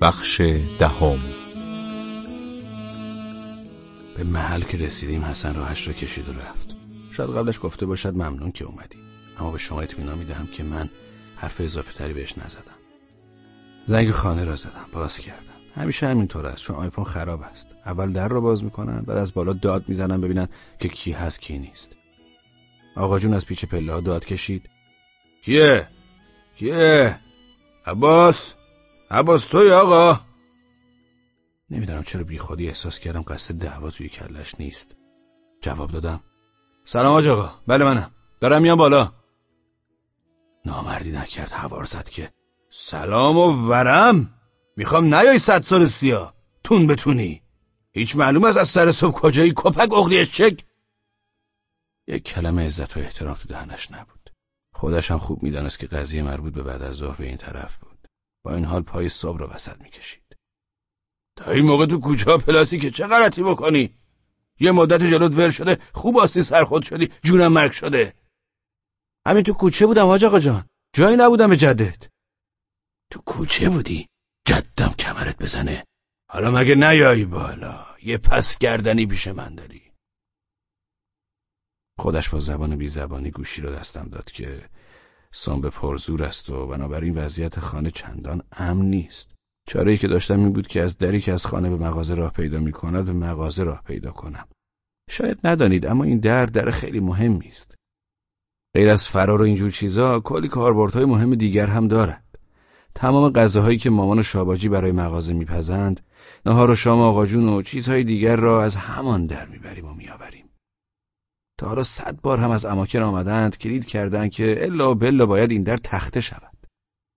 بخش دهم. به محل که رسیدیم حسن راهش را کشید و رفت. شاید قبلش گفته باشد ممنون که اومدی. اما به شما اطمینان می‌دهم که من حرف اضافه تری بهش نزدم. زنگ خانه را زدم. باز کردم. همیشه همینطور است. چون آیفون خراب است. اول در را باز می‌کنن بعد از بالا داد می‌زنن ببینن که کی هست کی نیست. آقا جون از پیچ پله داد کشید. کیه؟ کیه؟ عباس؟ عباس توی آقا. نمی‌دونم چرا بی خودی احساس کردم قصد دعوا توی کلش نیست. جواب دادم. سلام آج آقا. بله منم. دارم میام بالا. نامردی نکرد هوار زد که سلام و ورم. می‌خوام نیای صد سال سیا تون بتونی. هیچ معلوم است از سر صبح کجایی کپک اغلیش چک. یک کلمه عزت و احترام تو دهنش نبود. خودش هم خوب می‌دانست که قضیه مربوط به بعد از ظهر به این طرف بود. با این حال پای صبح را وسط می‌کشید. تا این موقع تو کوچه پلاسی که چه غلطی بکنی؟ یه مدت جلوت ور شده خوب آسی سرخود شدی جونم مرگ شده. همین تو کوچه بودم حاج جان. جایی نبودم به جدت. تو کوچه بودی جدم کمرت بزنه. حالا مگه نیایی بالا؟ یه پس گردنی پیش من داری. خودش با زبان بی زبانی گوشی رو دستم داد که به پرزور است و بنابراین وضعیت خانه چندان امن نیست. چاره ای که داشتم این بود که از دری که از خانه به مغازه راه پیدا می به مغازه راه پیدا کنم. شاید ندانید اما این در در خیلی مهمی است غیر از فرار و اینجور چیزا کلی کاربردهای مهم دیگر هم دارد. تمام غذاهایی که مامان و شاباجی برای مغازه میپزند نهار و شام آقاجون و چیزهای دیگر را از همان در می‌بریم و میآوریم. تا حالا صد بار هم از اماکن آمدند کلید کردند که الا بلا باید این در تخته شود.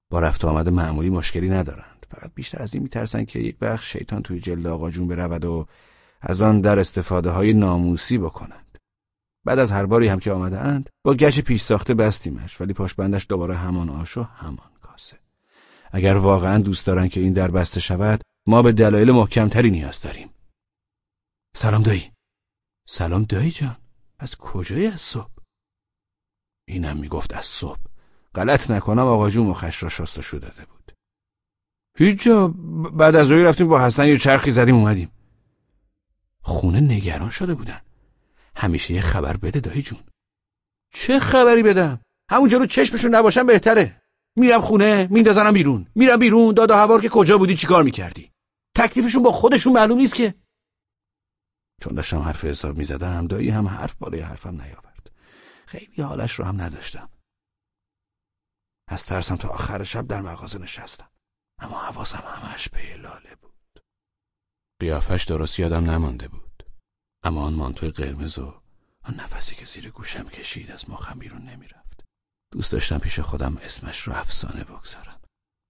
با رفت آمد معمولی مشکلی ندارند. فقط بیشتر از این میترسند که یک بخش شیطان توی جلد آقا جون برود و از آن در استفاده های ناموسی بکنند. بعد از هر باری هم که آمدند با گچ پیش ساخته بستیمش ولی پاشبندش دوباره همان آش و همان کاسه. اگر واقعا دوست دارن که این در بسته شود ما به دلایل محکمتری نیاز داریم. سلام دایی. سلام دایی جان. از کجای از صبح؟ اینم می‌گفت از صبح. غلط نکنم آقا جون مخش را شستشو داده بود. هیچ جا بعد از روی رفتیم با حسن یه چرخی زدیم اومدیم. خونه نگران شده بودن. همیشه یه خبر بده دایی جون. چه خبری بدم؟ همونجا رو چشمشون نباشم بهتره. میرم خونه میندازنم بیرون. میرم بیرون دادا هوار که کجا بودی چیکار می‌کردی؟ تکلیفشون با خودشون معلوم نیست که. چون داشتم حرف حساب می‌زدم دایی هم حرف بالای حرفم نیاورد. خیلی حالش رو هم نداشتم. از ترسم تا آخر شب در مغازه نشستم. اما حواسم همش به لاله بود. قیافش درست یادم نمانده بود. اما آن مانتوی قرمز و آن نفسی که زیر گوشم کشید از مخم بیرون نمی‌رفت. دوست داشتم پیش خودم اسمش رو افسانه بگذارم.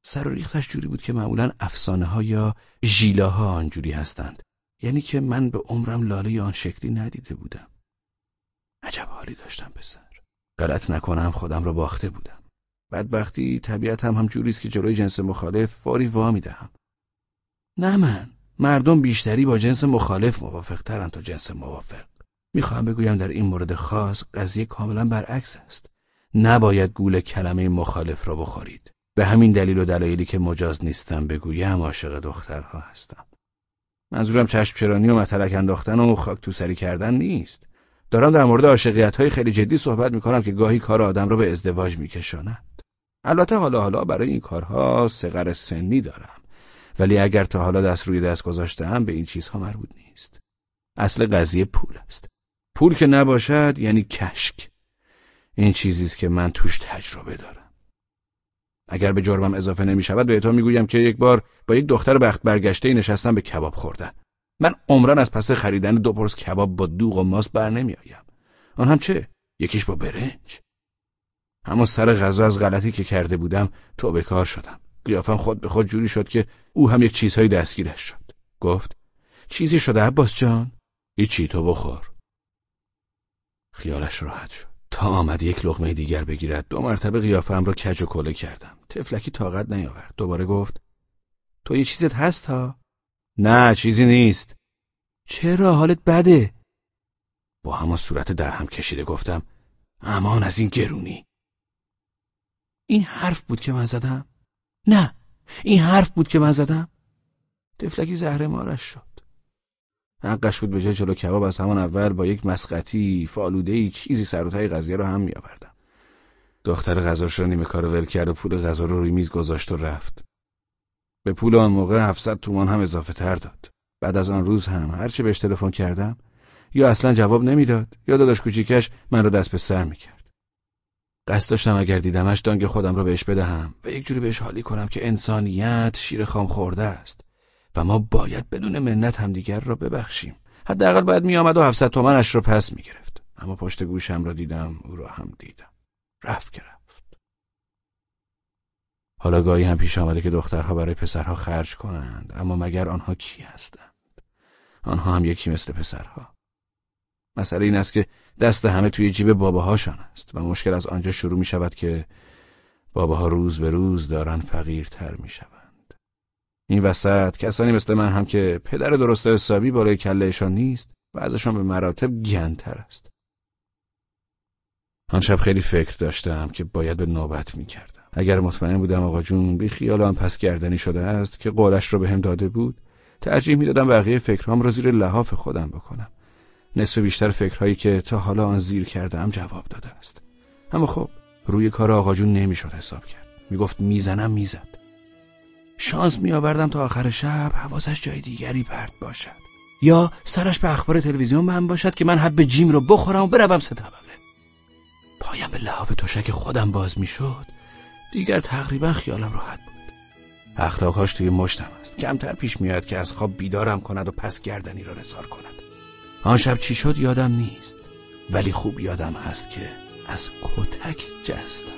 سر و ریختش جوری بود که معمولا افسانه ها یا ژیلاها آنجوری هستند. یعنی که من به عمرم لاله آن شکلی ندیده بودم. عجب حالی داشتم پسر. غلط نکنم خودم را باخته بودم. بدبختی طبیعت هم جوری است که جلوی جنس مخالف فوری وا می‌دهم نه من مردم بیشتری با جنس مخالف موافق ترن تا جنس موافق. می‌خواهم بگویم در این مورد خاص قضیه کاملا برعکس است. نباید گول کلمه مخالف را بخورید. به همین دلیل و دلایلی که مجاز نیستم بگویم عاشق دخترها هستم. منظورم چشم چرانی و متلک انداختن و خاک تو سری کردن نیست. دارم در مورد عاشقیت های خیلی جدی صحبت می‌کنم که گاهی کار آدم را به ازدواج میکشاند. البته حالا حالا برای این کارها سقر سنی دارم. ولی اگر تا حالا دست روی دست گذاشتم به این چیزها مربوط نیست. اصل قضیه پول است. پول که نباشد یعنی کشک. این چیزی است که من توش تجربه دارم. اگر به جرمم اضافه نمی شود به تو می‌گویم که یک بار با یک دختر بخت برگشته نشستم به کباب خوردن. من عمران از پس خریدن دو پرس کباب با دوغ و ماست بر نمی آیم. آن هم چه؟ یکیش با برنج. اما سر غذا از غلطی که کرده بودم تو به کار شدم. قیافم خود به خود جوری شد که او هم یک چیزهایی دستگیرش شد. گفت چیزی شده عباس جان؟ هیچی تو بخور. خیالش راحت شد. آمد یک لغمه دیگر بگیرد. دو مرتبه قیافم را کج و کله کردم. تفلکی طاقت نیاورد. دوباره گفت تو یه چیزت هست ها؟ نه چیزی نیست. چرا؟ حالت بده. با همه صورت در هم کشیده گفتم امان از این گرونی. این حرف بود که من زدم؟ نه این حرف بود که من زدم؟ تفلکی زهر مارش شد. حقش بود به جای جلو کباب از همان اول با یک مسقطی فالودهی چیزی سر و قضیه رو هم میآوردم. دختر غذاش رو نیمه کار ول کرد و پول غذا رو روی میز گذاشت و رفت. به پول آن موقع 700 تومان هم اضافه تر داد. بعد از آن روز هم هرچه بهش تلفن کردم یا اصلا جواب نمی‌داد یا داداش کوچیکش من رو دست به سر می‌کرد. قصد داشتم اگر دیدمش دانگ خودم رو بهش بدهم و یک جوری بهش حالی کنم که انسانیت شیر خام خورده است. و ما باید بدون منت همدیگر را ببخشیم. حداقل باید میآمد و 700 تومنش رو پس می‌گرفت. اما پشت گوشم را دیدم او را هم دیدم. رفت که رفت. حالا گاهی هم پیش آمده که دخترها برای پسرها خرج کنند اما مگر آنها کی هستند؟ آنها هم یکی مثل پسرها. مسئله این است که دست همه توی جیب باباهاشان است و مشکل از آنجا شروع می شود که باباها روز به روز دارن فقیرتر می شوند. این وسط کسانی مثل من هم که پدر درست حسابی بالای کلهشان نیست و ازشان به مراتب گنتر است. آن شب خیلی فکر داشتم که باید به نوبت می کردم. اگر مطمئن بودم آقا جون بی خیال آن پس گردنی شده است که قولش را به هم داده بود ترجیح می‌دادم بقیه فکرهام را زیر لحاف خودم بکنم. نصف بیشتر فکرهایی که تا حالا آن زیر کردم جواب داده است اما خب روی کار آقا جون نمی‌شد حساب کرد می‌گفت می‌زنم می‌زد شانس میآوردم تا آخر شب حواسش جای دیگری پرت باشد. یا سرش به اخبار تلویزیون من باشد که من حب جیم رو بخورم و بروم سه طبقه. پایم به لحاف تشک خودم باز می‌شد. دیگر تقریبا خیالم راحت بود. اخلاقهاش توی مشتم است. کمتر پیش میاد که از خواب بیدارم کند و پس گردنی را نثار کند. آن شب چی شد یادم نیست. ولی خوب یادم هست که از کتک جستم.